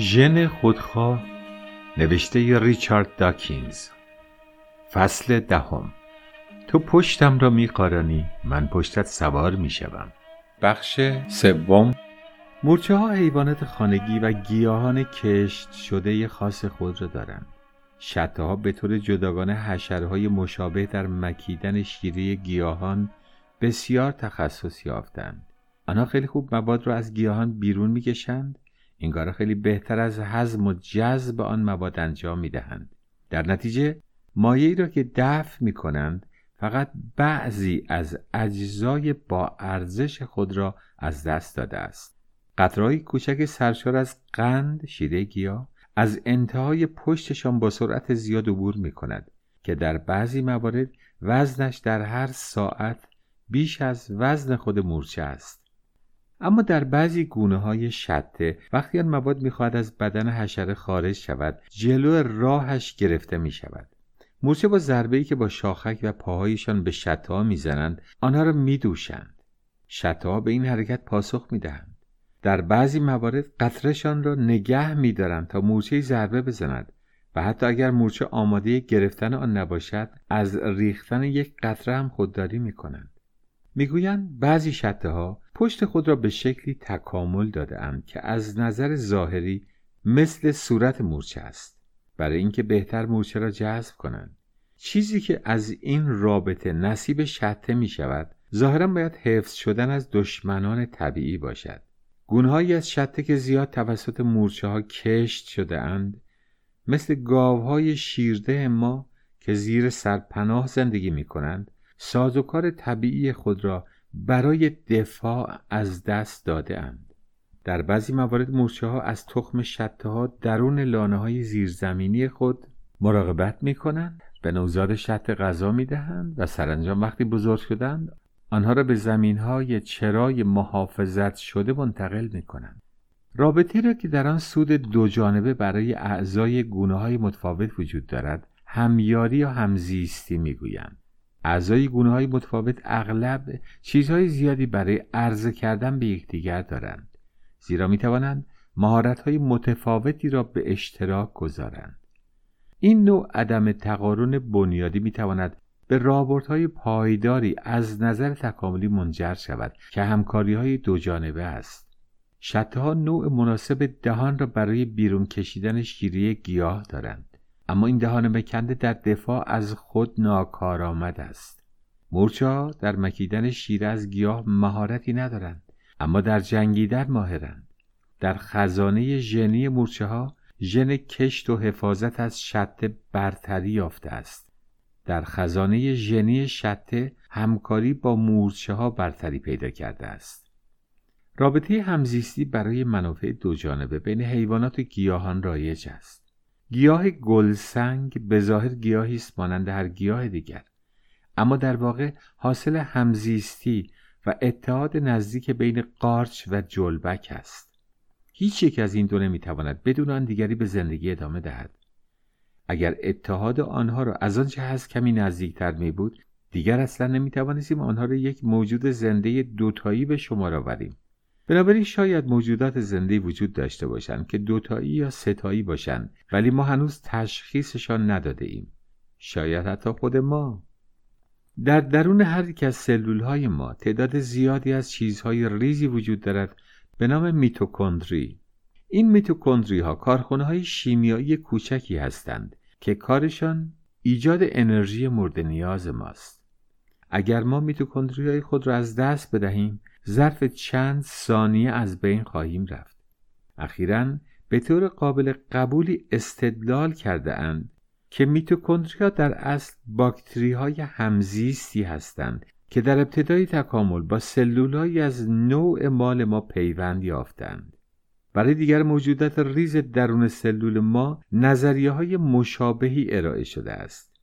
ژن خودخواه نوشته ریچارد داکینز. فصل دهم. تو پشتم را میقارانی من پشتت سوار می‌شوم. بخش سوم. مورچه ها حیوانات خانگی و گیاهان کشت شده خاص خود را دارند. شته ها به طور جداگانه حشرهای مشابه در مکیدن شیره گیاهان بسیار تخصص یافتند. آنها خیلی خوب مواد را از گیاهان بیرون می‌کشند این کار خیلی بهتر از هضم و جذب آن مواد انجام می‌دهند. در نتیجه مایعی را که دفع می کنند فقط بعضی از اجزای با ارزش خود را از دست داده است. قطرهای کوچک سرشار از قند شیره گیاه از انتهای پشتشان با سرعت زیاد عبور می کند که در بعضی موارد وزنش در هر ساعت بیش از وزن خود مورچه است. اما در بعضی گونه های شته وقتی آن مواد می‌خواهد از بدن حشره خارج شود جلو راهش گرفته می شود مورچه با ضربه که با شاخک و پاهایشان به شتا می‌زنند آنها را میدوشند. شتا به این حرکت پاسخ می‌دهند. در بعضی موارد قطرشان را نگه میدارند تا مورچه ضربه بزند و حتی اگر مورچه آماده گرفتن آن نباشد از ریختن یک قطره هم خودداری می‌کنند. می‌گویند بعضی شته ها پشت خود را به شکلی تکامل داده اند که از نظر ظاهری مثل صورت مورچه است. برای اینکه بهتر مورچه را جذب کنند. چیزی که از این رابطه نصیب شته می شود ظاهرا باید حفظ شدن از دشمنان طبیعی باشد. گونههایی از شته که زیاد توسط مورچه ها کشت شده اند مثل گاوهای شیرده ما که زیر سرپناه زندگی می کنند سازوکار طبیعی خود را برای دفاع از دست داده اند. در بعضی موارد مورچه ها از تخم شته ها درون لانه های زیرزمینی خود مراقبت می کنند به نوزاد شت غذا می دهند و سرانجام وقتی بزرگ شدند آنها را به زمین های چرای محافظت شده منتقل می کنند. رابطه را که در آن سود دو جانبه برای اعضای گونه های متفاوت وجود دارد همیاری یا همزیستی می‌گویند اعضای گونه های متفاوت اغلب چیزهای زیادی برای عرضه کردن به یکدیگر دارند. زیرا می توانند مهارت های متفاوتی را به اشتراک گذارند. این نوع عدم تقارن بنیادی می تواند به رابرت های پایداری از نظر تکاملی منجر شود که همکاری های دو جانبه است. شته ها نوع مناسب دهان را برای بیرون کشیدن شیره گیاه دارند. اما این دهان مکنده در دفاع از خود ناکارآمد است. مورچه در مکیدن شیر از گیاه مهارتی ندارند اما در جنگیدن ماهرند. در خزانه ژنی مورچه ها ژن کشت و حفاظت از شته برتری یافته است. در خزانه ژنی شته همکاری با مورچه ها برتری پیدا کرده است. رابطه همزیستی برای منافع دو جانبه بین حیوانات و گیاهان رایج است. گیاه گلسنگ به ظاهر گیاهی است مانند هر گیاه دیگر. اما در واقع حاصل همزیستی و اتحاد نزدیک بین قارچ و جلبک است. هیچ یک از این دو نمی‌تواند بدون آن دیگری به زندگی ادامه دهد. اگر اتحاد آنها را از آنچه هست کمی نزدیکتر می بود دیگر اصلا نمی‌توانستیم آنها را یک موجود زنده دوتایی به شمار آوریم. بنابراین شاید موجودات زنده وجود داشته باشند که دوتایی یا ستایی باشند ولی ما هنوز تشخیصشان نداده ایم. شاید حتی خود ما. در درون هر یک از سلول های ما تعداد زیادی از چیزهای ریزی وجود دارد به نام میتوکندری. این میتوکندری ها کارخونه های شیمیایی کوچکی هستند که کارشان ایجاد انرژی مورد نیاز ماست. اگر ما میتوکندری های خود را از دست بدهیم ظرف چند ثانیه از بین خواهیم رفت. اخیرا به طور قابل قبولی استدلال کرده اند که میتوکندریا در اصل باکتری های همزیستی هستند که در ابتدای تکامل با سلولهایی از نوع مال ما پیوند یافتند. برای دیگر موجودات ریز درون سلول ما نظریه های مشابهی ارائه شده است.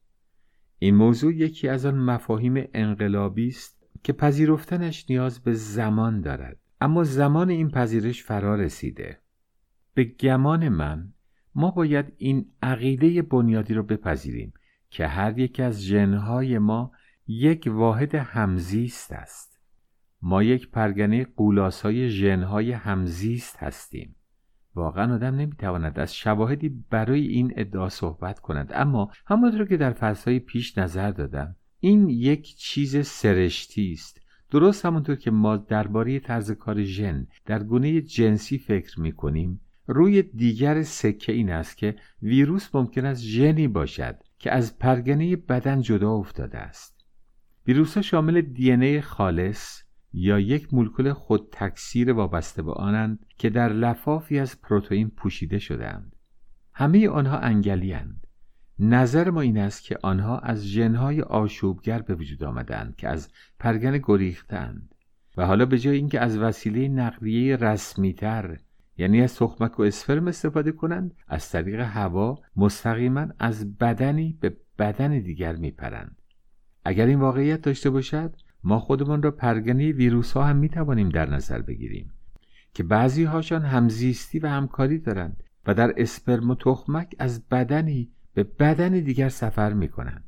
این موضوع یکی از آن مفاهیم انقلابی است که پذیرفتنش نیاز به زمان دارد. اما زمان این پذیرش فرا رسیده. به گمان من ما باید این عقیده بنیادی را بپذیریم که هر یک از ژنهای ما یک واحد همزیست است. ما یک پرگنه قولاسای ژنهای همزیست هستیم. واقعا آدم نمی‌تواند از شواهدی برای این ادعا صحبت کند. اما همانطور که در فصلهای پیش نظر دادم این یک چیز سرشتی است. درست همونطور که ما درباره طرز کار ژن در گونه جنسی فکر می‌کنیم روی دیگر سکه این است که ویروس ممکن است ژنی باشد که از پرگنه بدن جدا افتاده است. ویروس ها شامل دی خالص یا یک مولکول خود تکثیر وابسته به آنند که در لفافی از پروتئین پوشیده شدهاند. همه آنها انگلی نظر ما این است که آنها از ژنهای آشوبگر به وجود آمدند که از پرگن گریختند. و حالا به جای اینکه از وسیله نقلیه رسمیتر یعنی از تخمک و اسفرم استفاده کنند از طریق هوا مستقیما از بدنی به بدن دیگر میپرند. اگر این واقعیت داشته باشد ما خودمان را پرگنه ویروس ها هم می توانیم در نظر بگیریم که بعضی هاشان همزیستی و همکاری دارند و در اسپرم و تخمک از بدنی به بدن دیگر سفر می کنند.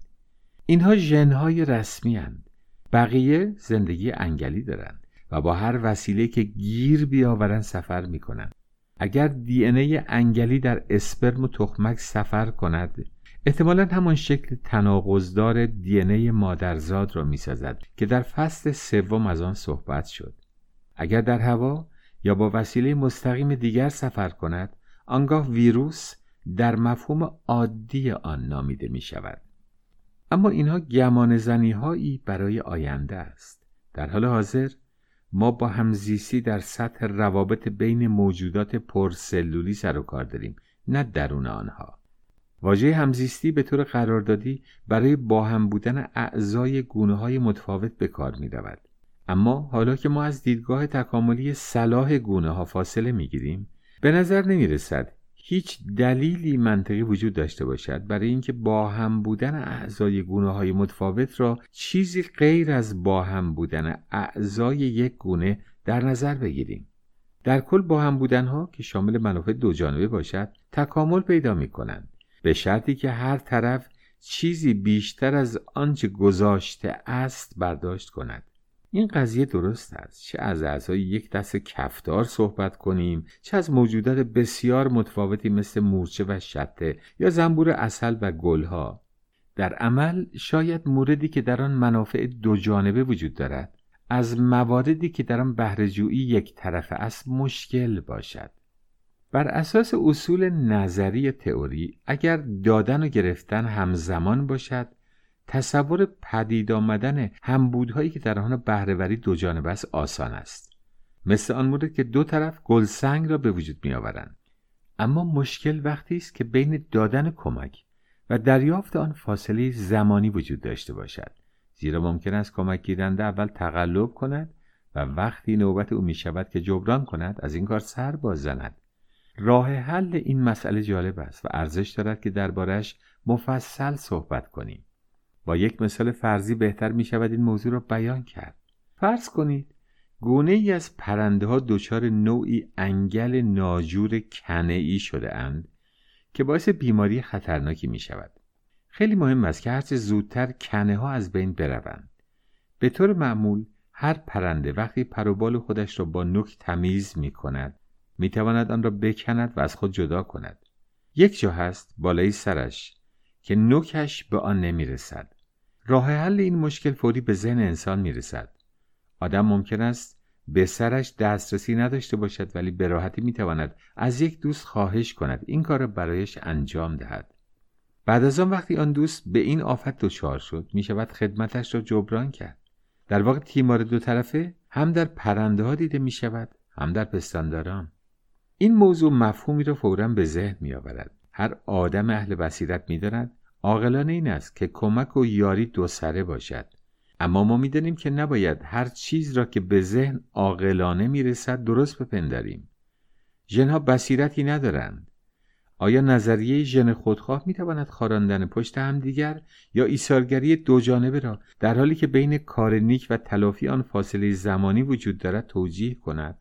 اینها ژنهای رسمی هند. بقیه زندگی انگلی دارند و با هر وسیله که گیر بیاورند سفر می کنند. اگر دی ای انگلی در اسپرم و تخمک سفر کند احتمالا همان شکل تناقضدار دی ای مادرزاد را می‌سازد که در فصل سوم از آن صحبت شد اگر در هوا یا با وسیله مستقیم دیگر سفر کند آنگاه ویروس در مفهوم عادی آن نامیده می شود اما اینها گمان زنی هایی برای آینده است. در حال حاضر ما با همزیستی در سطح روابط بین موجودات پرسلولی سر و کار داریم نه درون آنها. واژه همزیستی به طور قراردادی برای با هم بودن اعضای گونه های متفاوت به کار می رود. اما حالا که ما از دیدگاه تکاملی صلاح گونه ها فاصله می گیریم به نظر نمی رسد هیچ دلیلی منطقی وجود داشته باشد. برای اینکه با هم بودن اعضای گونه های متفاوت را چیزی غیر از با هم بودن اعضای یک گونه در نظر بگیریم. در کل با هم بودن ها که شامل منافع دو جانبه باشد تکامل پیدا می کنند به شرطی که هر طرف چیزی بیشتر از آنچه گذاشته است برداشت کند. این قضیه درست است. چه از اعضای یک دست کفدار صحبت کنیم چه از موجودات بسیار متفاوتی مثل مورچه و شته یا زنبور اصل و گلها. در عمل شاید موردی که در آن منافع دو جانبه وجود دارد. از مواردی که در آن بهرهجویی یک طرفه است مشکل باشد. بر اساس اصول نظری تئوری اگر دادن و گرفتن همزمان باشد تصور پدید آمدن همبودهایی که در آن بهرهوری دو جانبه است آسان است. مثل آن مورد که دو طرف گلسنگ را به وجود می آورند اما مشکل وقتی است که بین دادن کمک و دریافت آن فاصله زمانی وجود داشته باشد. زیرا ممکن است کمک گیرنده اول تقلب کند و وقتی نوبت او می شود که جبران کند از این کار سر باز زند. راه حل این مسئله جالب است و ارزش دارد که دربارش مفصل صحبت کنیم. با یک مثال فرضی بهتر می شود این موضوع را بیان کرد. فرض کنید گونه ای از پرنده ها دچار نوعی انگل ناجور کنه ای شده اند که باعث بیماری خطرناکی می شود خیلی مهم است که هرچه زودتر کنه ها از بین بروند. به طور معمول هر پرنده وقتی پروبال خودش را با نوک تمیز می کند می تواند آن را بکند و از خود جدا کند. یک جا هست بالای سرش که نوکش به آن نمی رسد راه حل این مشکل فوری به ذهن انسان می رسد آدم ممکن است به سرش دسترسی نداشته باشد ولی به راحتی می تواند از یک دوست خواهش کند. این کار را برایش انجام دهد. بعد از آن وقتی آن دوست به این آفت دچار شد می شود خدمتش را جبران کرد. در واقع تیمار دو طرفه هم در پرنده ها دیده می شود هم در پستانداران. این موضوع مفهومی را فورا به ذهن می آورد هر آدم اهل بصیرت می داند عاقلانه این است که کمک و یاری دو سره باشد. اما ما می‌دانیم که نباید هر چیز را که به ذهن عاقلانه می‌رسد درست بپنداریم. ژنها بصیرتی ندارند. آیا نظریه ژن خودخواه می‌تواند خاراندن پشت هم دیگر یا ایثارگری دو جانبه را در حالی که بین کار نیک و تلافی آن فاصله زمانی وجود دارد توجیه کند؟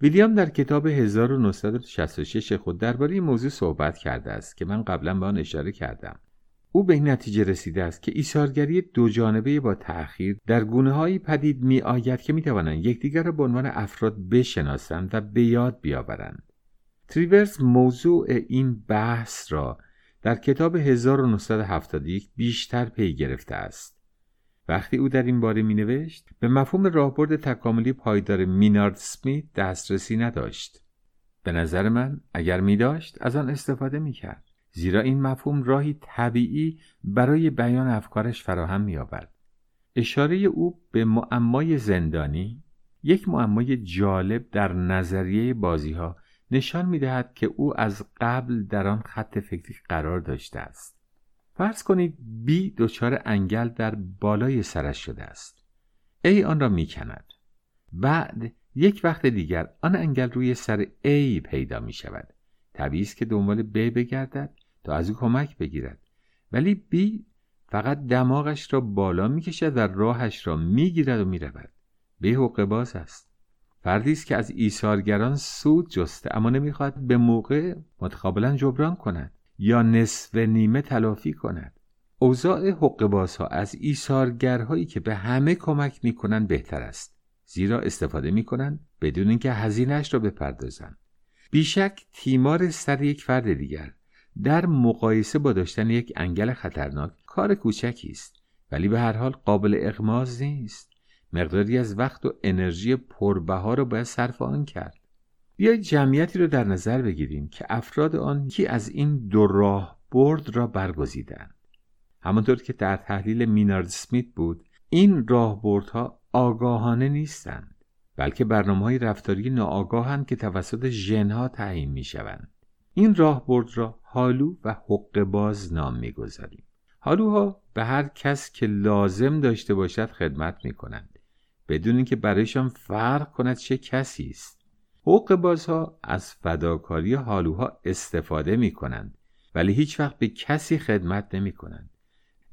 ویلیام در کتاب 1966 خود درباره این موضوع صحبت کرده است که من قبلا به آن اشاره کردم. او به این نتیجه رسیده است که ایثارگری دو جانبه با تأخیر در گونه هایی پدید می آید که می توانند یکدیگر را به عنوان افراد بشناسند و به یاد بیاورند تریورز موضوع این بحث را در کتاب 1971 بیشتر پی گرفته است. وقتی او در این باره می نوشت به مفهوم راهبرد تکاملی پایدار مینارد سمیت دسترسی نداشت. به نظر من اگر می داشت از آن استفاده می کرد. زیرا این مفهوم راهی طبیعی برای بیان افکارش فراهم می آورد. اشاره او به معمای زندانی یک معمای جالب در نظریه بازی ها نشان می دهد که او از قبل در آن خط فکری قرار داشته است. فرض کنید بی دچار انگل در بالای سرش شده است. ای آن را می کند. بعد یک وقت دیگر آن انگل روی سر ای پیدا می شود. طبیعی است که دنبال ب بگردد تا از او کمک بگیرد. ولی بی فقط دماغش را بالا می کشد و راهش را می گیرد و می رود. به حقوق باز است. فردی است که از ایثارگران سود جسته اما نمی‌خواهد به موقع متقابلا جبران کند یا نصف نیمه تلافی کند اوضاع حق بازها از ایثارگرهایی که به همه کمک می‌کنند بهتر است زیرا استفاده می‌کنند بدون اینکه هزینهش را بپردازند بیشک تیمار سر یک فرد دیگر در مقایسه با داشتن یک انگل خطرناک کار کوچکی است ولی به هر حال قابل اغماز نیست. مقداری از وقت و انرژی پربها رو باید صرف آن کرد. بیایید جمعیتی رو در نظر بگیریم که افراد آن کی از این دو راه برد را برگزیدند. همانطور که در تحلیل مینارد سمیت بود این راهبردها آگاهانه نیستند بلکه برنامه های رفتاری ناآگاهند که توسط ژنها تعیین می شوند. این راهبرد را حالو و حق باز نام می‌گذاریم. حالوها به هر کس که لازم داشته باشد خدمت می کنند. بدون اینکه برایشان فرق کند چه کسی است حقوق بازها از فداکاری حالوها استفاده می کنند ولی هیچ وقت به کسی خدمت نمی کنند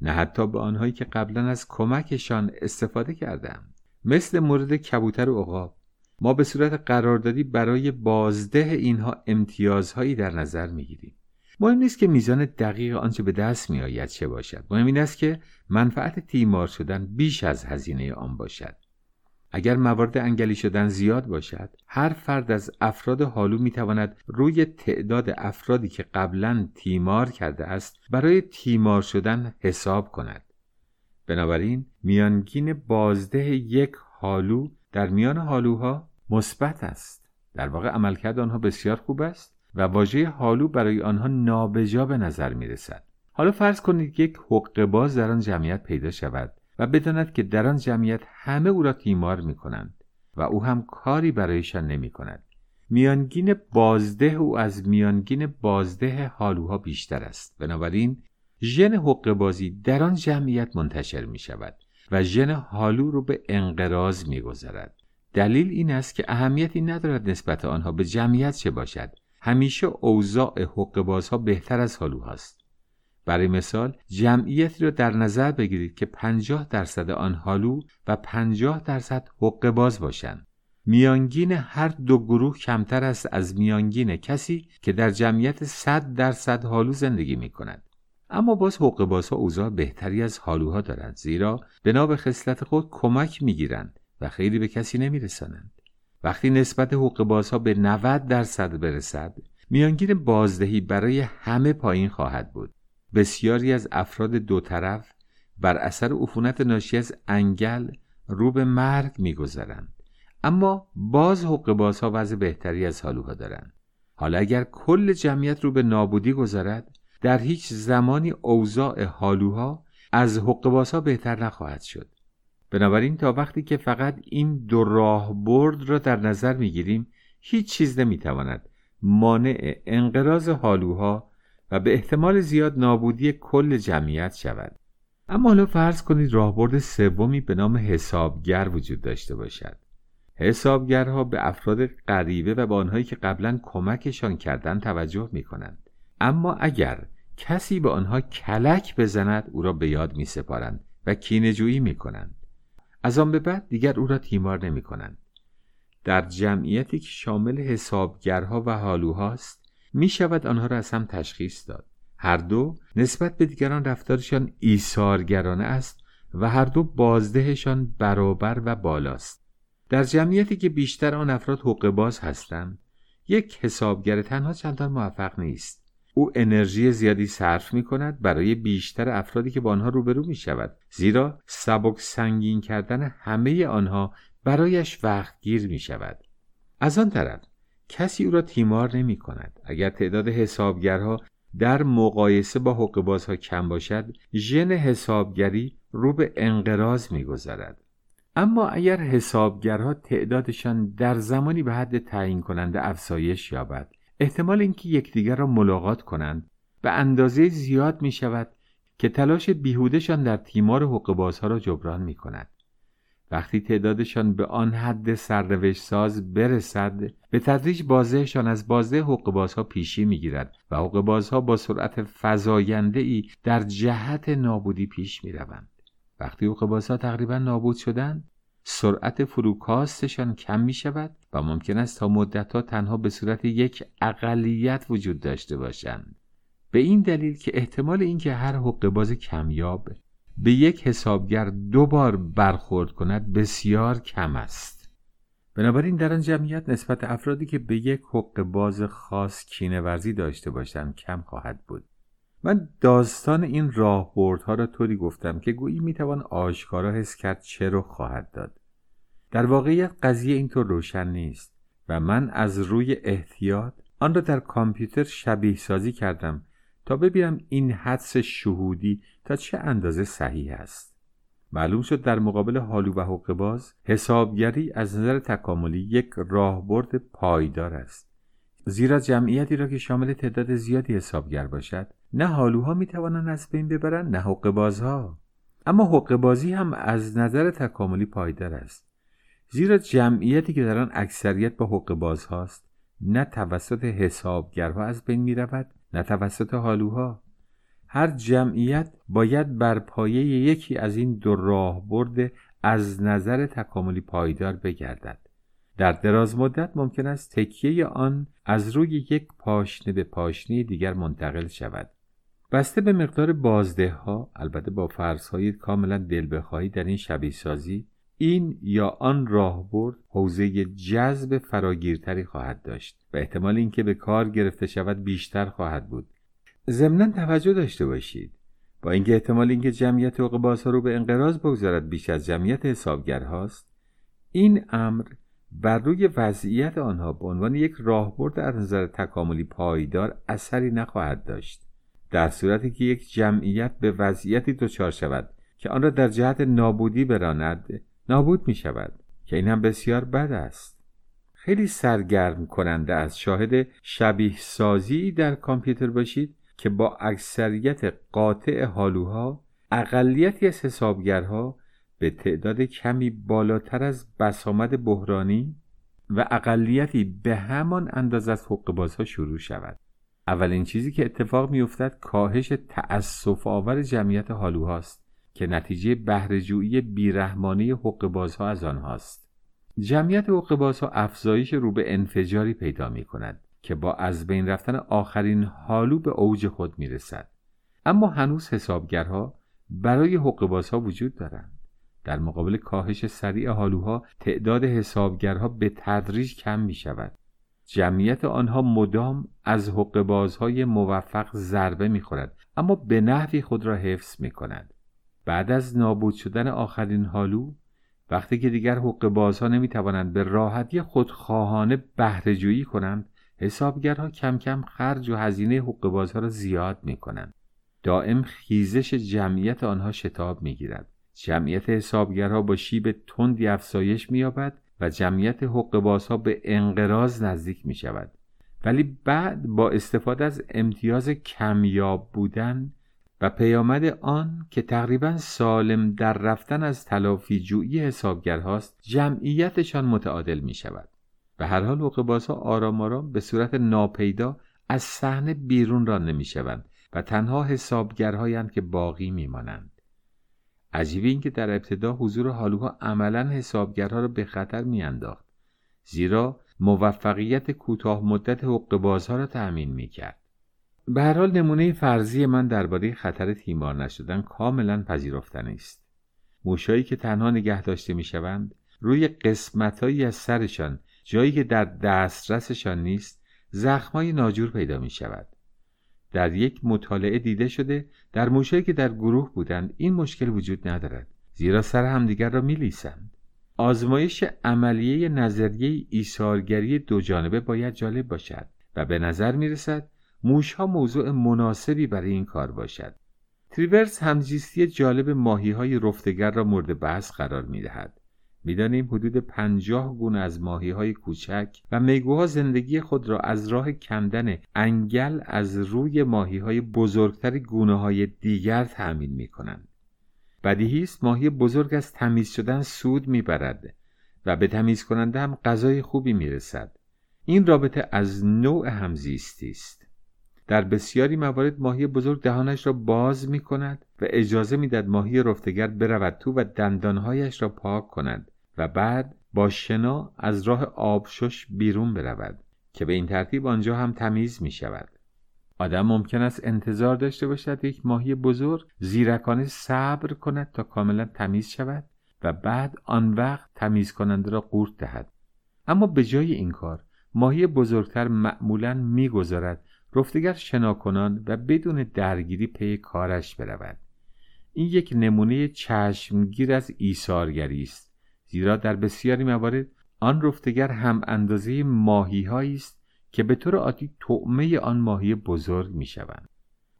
نه حتی به آنهایی که قبلا از کمکشان استفاده کردند مثل مورد کبوتر و عقاب ما به صورت قراردادی برای بازده اینها امتیازهایی در نظر می گیریم مهم نیست که میزان دقیق آنچه به دست می آید چه باشد. مهم این است که منفعت تیمار شدن بیش از هزینه آن باشد. اگر موارد انگلی شدن زیاد باشد هر فرد از افراد حالو می‌تواند روی تعداد افرادی که قبلا تیمار کرده است برای تیمار شدن حساب کند. بنابراین میانگین بازده یک حالو در میان حالوها مثبت است در واقع عملکرد آنها بسیار خوب است و واژه حالو برای آنها نابجا به نظر می رسد. حالا فرض کنید یک حق باز در آن جمعیت پیدا شود و بداند که در آن جمعیت همه او را تیمار می کنند و او هم کاری برایشان نمی کند. میانگین بازده او از میانگین بازده حالوها بیشتر است بنابراین ژن حق بازی در آن جمعیت منتشر می شود و ژن حالو رو به انقراض می گذارد. دلیل این است که اهمیتی ندارد نسبت آنها به جمعیت چه باشد همیشه اوضاع حق بازها بهتر از حالوهاست برای مثال جمعیتی را در نظر بگیرید که 50 درصد آن حالو و 50 درصد حق باز باشند. میانگین هر دو گروه کمتر است از میانگین کسی که در جمعیت 100 درصد حالو زندگی می کند. اما باز حق بازها اوضاع بهتری از حالوها دارند زیرا بنا به خصلت خود کمک می‌گیرند و خیلی به کسی نمیرسانند. وقتی نسبت حقوق بازها به 90 درصد برسد میانگین بازدهی برای همه پایین خواهد بود. بسیاری از افراد دو طرف بر اثر عفونت ناشی از انگل رو به مرگ میگذرند. اما باز حق بازها وضع بهتری از حالوها دارند. حالا اگر کل جمعیت رو به نابودی گذارد در هیچ زمانی اوضاع حالوها از حق بازها بهتر نخواهد شد. بنابراین تا وقتی که فقط این دو راه برد را در نظر می‌گیریم هیچ چیز نمی‌تواند مانع انقراض حالوها و به احتمال زیاد نابودی کل جمعیت شود. اما حالا فرض کنید راهبرد سومی به نام حسابگر وجود داشته باشد. حسابگرها به افراد غریبه و به آنهایی که قبلا کمکشان کردن توجه می کنند اما اگر کسی به آنها کلک بزند او را به یاد می سپارند و کینجویی می کنند از آن به بعد دیگر او را تیمار نمی کنند در جمعیتی که شامل حسابگرها و حالوهاست می شود آنها را از هم تشخیص داد. هر دو نسبت به دیگران رفتارشان ایثارگرانه است و هر دو بازدهشان برابر و بالاست. در جمعیتی که بیشتر آن افراد حقوق باز هستند یک حسابگر تنها چندان موفق نیست. او انرژی زیادی صرف می کند برای بیشتر افرادی که با آنها روبرو می شود زیرا سبک سنگین کردن همه آنها برایش وقت گیر می شود از آن طرف کسی او را تیمار نمی کند اگر تعداد حسابگرها در مقایسه با حقوق کم باشد ژن حسابگری رو به انقراض میگذرد اما اگر حسابگرها تعدادشان در زمانی به حد تعیین کننده افزایش یابد احتمال اینکه یکدیگر را ملاقات کنند به اندازه زیاد می شود که تلاش بیهودشان در تیمار حقوق را جبران می کند. وقتی تعدادشان به آن حد سرنوشت ساز برسد به تدریج بازهشان از بازه حقوق ها پیشی می‌گیرد و حقوق ها با سرعت فزاینده ای در جهت نابودی پیش می روند. وقتی حقوق ها تقریبا نابود شدند سرعت فروکاستشان کم می شود و ممکن است تا مدتها تنها به صورت یک اقلیت وجود داشته باشند. به این دلیل که احتمال اینکه هر حقوق باز کمیاب به یک حسابگر دو بار برخورد کند بسیار کم است. بنابراین در آن جمعیت نسبت افرادی که به یک حق باز خاص کینه ورزی داشته باشند کم خواهد بود. من داستان این راهبردها را طوری گفتم که گویی می‌توان آشکارا حس کرد چه رو خواهد داد. در واقعیت قضیه اینطور روشن نیست و من از روی احتیاط آن را در کامپیوتر شبیه سازی کردم تا ببینم این حدس شهودی تا چه اندازه صحیح است. معلوم شد در مقابل حالو و حقوق باز حسابگری از نظر تکاملی یک راهبرد پایدار است. زیرا جمعیتی را که شامل تعداد زیادی حسابگر باشد نه حالوها می توانند از بین ببرند نه حقوق بازها. اما حقوق بازی هم از نظر تکاملی پایدار است. زیرا جمعیتی که در آن اکثریت با حقوق باز هاست نه توسط حسابگرها از بین می رود نه توسط حالوها هر جمعیت باید بر پایه یکی از این دو راه برده از نظر تکاملی پایدار بگردد. در دراز مدت ممکن است تکیه آن از روی یک پاشنه به پاشنه دیگر منتقل شود. بسته به مقدار بازده ها البته با فرض های کاملا دل بخواهی در این شبیه سازی این یا آن راهبرد حوزه جذب فراگیرتری خواهد داشت و احتمال اینکه به کار گرفته شود بیشتر خواهد بود. ضمنا توجه داشته باشید. با اینکه احتمال اینکه جمعیت حقوق رو به انقراض بگذارد بیش از جمعیت حسابگرهاست این امر بر روی وضعیت آنها به عنوان یک راهبرد از نظر تکاملی پایدار اثری نخواهد داشت در صورتی که یک جمعیت به وضعیتی دچار شود که آن را در جهت نابودی براند نابود می شود که این هم بسیار بد است. خیلی سرگرم کننده از شاهد شبیه سازی در کامپیوتر باشید که با اکثریت قاطع حالوها اقلیتی از حسابگرها به تعداد کمی بالاتر از بسامد بحرانی و اقلیتی به همان اندازه از بازها شروع شود اولین چیزی که اتفاق میافتد کاهش تأسف آور جمعیت حالوهاست که نتیجه بهرهجویی بیرحمانه حقوق بازها از آنهاست جمعیت حقوق بازها افزایش رو به انفجاری پیدا می کند که با از بین رفتن آخرین حالو به اوج خود می رسد. اما هنوز حسابگرها برای حقوق بازها وجود دارند. در مقابل کاهش سریع حالوها تعداد حسابگرها به تدریج کم می شود. جمعیت آنها مدام از حقوق بازهای موفق ضربه می خورد اما به نحوی خود را حفظ می کند. بعد از نابود شدن آخرین حالو وقتی که دیگر حقوق بازها نمی توانند به راحتی خودخواهانه بهرهجویی کنند حسابگرها کم کم خرج و هزینه حقوق بازها را زیاد می کنند. دائم خیزش جمعیت آنها شتاب می گیرد. جمعیت حسابگرها با شیب تندی افزایش می یابد و جمعیت حقوق بازها به انقراض نزدیک می شود. ولی بعد با استفاده از امتیاز کمیاب بودن و پیامد آن که تقریبا سالم در رفتن از تلافی جویی حسابگرهاست جمعیتشان متعادل می شود. به هر حال بازها آرام آرام به صورت ناپیدا از صحنه بیرون رانده می شوند و تنها حسابگرهایند که باقی می مانند. عجیب این که در ابتدا حضور حالوها عملا حسابگرها را به خطر می انداخت. زیرا موفقیت کوتاه مدت حقوق بازها را تأمین می کرد. به هر حال نمونه فرضی من درباره خطر تیمار نشدن کاملا پذیرفتنی است. موشایی که تنها نگه داشته می شوند روی قسمتهایی از سرشان جایی که در دسترسشان نیست زخمای ناجور پیدا می شود. در یک مطالعه دیده شده در موشهایی که در گروه بودند این مشکل وجود ندارد زیرا سر همدیگر را می لیسند. آزمایش عملیه نظریه ایثارگری دو جانبه باید جالب باشد و به نظر می رسد موشها موضوع مناسبی برای این کار باشد. تریورس همزیستی جالب ماهی های رفتگر را مورد بحث قرار می دهد. می‌دانیم حدود پنجاه گونه از ماهی های کوچک و میگوها زندگی خود را از راه کندن انگل از روی ماهی های بزرگتر گونه های دیگر تأمین می کنند. بدیهی است ماهی بزرگ از تمیز شدن سود می‌برد و به تمیز کننده هم غذای خوبی می‌رسد. این رابطه از نوع همزیستی است. در بسیاری موارد ماهی بزرگ دهانش را باز می کند و اجازه می‌دهد ماهی رفتگر برود تو و دندانهایش را پاک کند. و بعد با شنا از راه آبشش بیرون برود که به این ترتیب آنجا هم تمیز می شود. آدم ممکن است انتظار داشته باشد یک ماهی بزرگ زیرکانه صبر کند تا کاملا تمیز شود و بعد آن وقت تمیز کننده را قورت دهد. اما به جای این کار ماهی بزرگتر معمولا می‌گذارد رفتگر شناکنان و بدون درگیری پی کارش برود. این یک نمونه چشمگیر از ایثارگری است. زیرا در بسیاری موارد آن رفتگر هم اندازه ماهی است که به طور عادی طعمه آن ماهی بزرگ می شوند.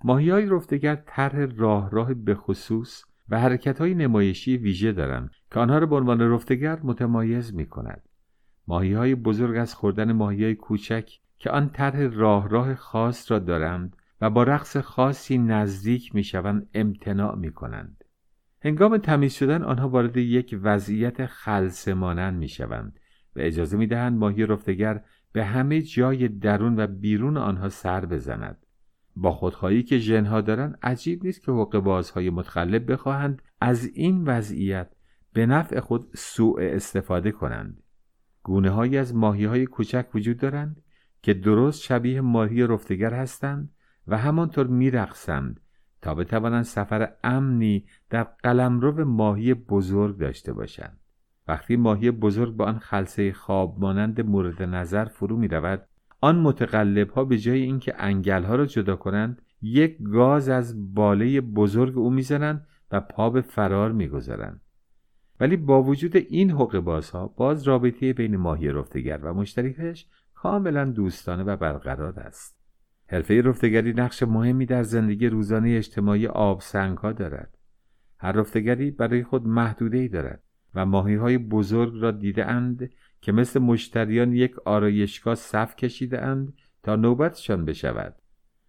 ماهی های رفتگر طرح راه راه به خصوص و حرکت های نمایشی ویژه دارند که آنها را به عنوان رفتگر متمایز می کند. ماهی های بزرگ از خوردن ماهی های کوچک که آن طرح راه راه خاص را دارند و با رقص خاصی نزدیک می شوند امتناع می کنند. هنگام تمیز شدن آنها وارد یک وضعیت خلصه مانند می شوند و اجازه می دهند ماهی رفتگر به همه جای درون و بیرون آنها سر بزند. با خودخواهی که ژنها دارند عجیب نیست که حقوق بازهای متخلب بخواهند از این وضعیت به نفع خود سوء استفاده کنند. گونه های از ماهی های کوچک وجود دارند که درست شبیه ماهی رفتگر هستند و همانطور میرقصند تا بتوانند سفر امنی در قلمرو ماهی بزرگ داشته باشند. وقتی ماهی بزرگ با آن خلصه خواب مانند مورد نظر فرو می رود آن متقلب ها به جای اینکه انگل ها را جدا کنند یک گاز از باله بزرگ او می‌زنند و پا به فرار می‌گذارند. ولی با وجود این حقوق بازها باز رابطه بین ماهی رفتگر و مشتریکش کاملا دوستانه و برقرار است. حرفه رفتگری نقش مهمی در زندگی روزانه اجتماعی آبسنگ ها دارد. هر رفتگری برای خود محدوده ای دارد و ماهی های بزرگ را دیده اند که مثل مشتریان یک آرایشگاه صف کشیده اند تا نوبتشان بشود.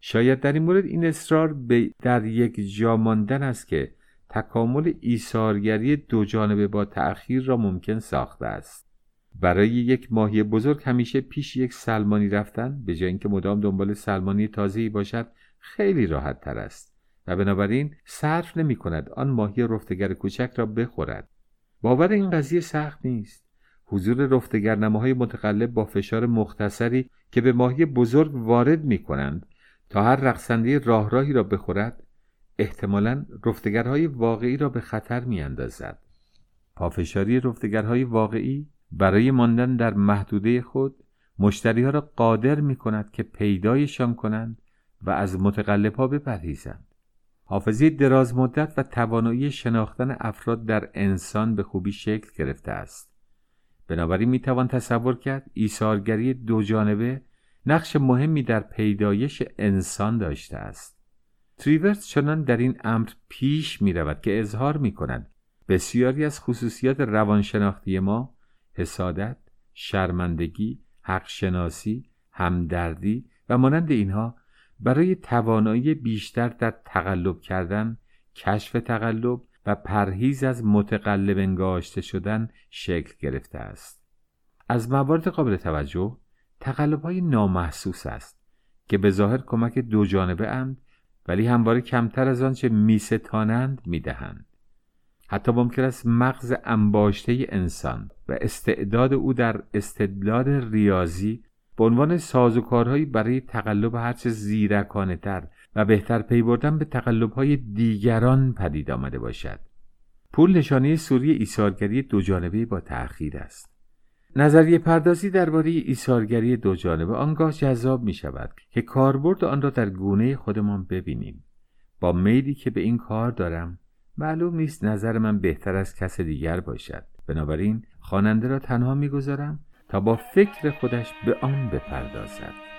شاید در این مورد این اصرار به در یک جا ماندن است که تکامل ایثارگری دو جانبه با تأخیر را ممکن ساخته است. برای یک ماهی بزرگ همیشه پیش یک سلمانی رفتن به جای اینکه مدام دنبال سلمانی تازه‌ای باشد خیلی راحت تر است. و بنابراین صرف نمی کند آن ماهی رفتگر کوچک را بخورد. باور این قضیه سخت نیست. حضور رفتگرنماهای متقلب با فشار مختصری که به ماهی بزرگ وارد می کنند تا هر رقصنده راه راهی را بخورد احتمالا رفتگرهای واقعی را به خطر می اندازد. پافشاری رفتگرهای واقعی برای ماندن در محدوده خود مشتری ها را قادر می کند که پیدایشان کنند و از متقلب ها بپرهیزند. حافظه دراز مدت و توانایی شناختن افراد در انسان به خوبی شکل گرفته است بنابراین می‌توان تصور کرد ایثارگری دو جانبه نقش مهمی در پیدایش انسان داشته است تریورس چنان در این امر پیش می رود که اظهار می کند بسیاری از خصوصیات روانشناختی ما حسادت، شرمندگی، حقشناسی، همدردی و مانند اینها برای توانایی بیشتر در تقلب کردن کشف تقلب و پرهیز از متقلب انگاشته شدن شکل گرفته است. از موارد قابل توجه تقلب های نامحسوس است که به ظاهر کمک دو جانبه اند ولی همواره کمتر از آنچه میستانند می‌دهند. حتی ممکن است مغز انباشته انسان و استعداد او در استدلال ریاضی به عنوان سازوکارهایی برای تقلب هرچه زیرکانه تر و بهتر پی بردن به تقلبهای دیگران پدید آمده باشد. پول نشانه سوری ایثارگری دو جانبه با تأخیر است. نظریه پردازی درباره ایثارگری دو جانبه آنگاه جذاب می شود که کاربرد آن را در گونه خودمان ببینیم. با میلی که به این کار دارم معلوم نیست نظر من بهتر از کس دیگر باشد. بنابراین خواننده را تنها می‌گذارم تا با فکر خودش به آن بپردازد.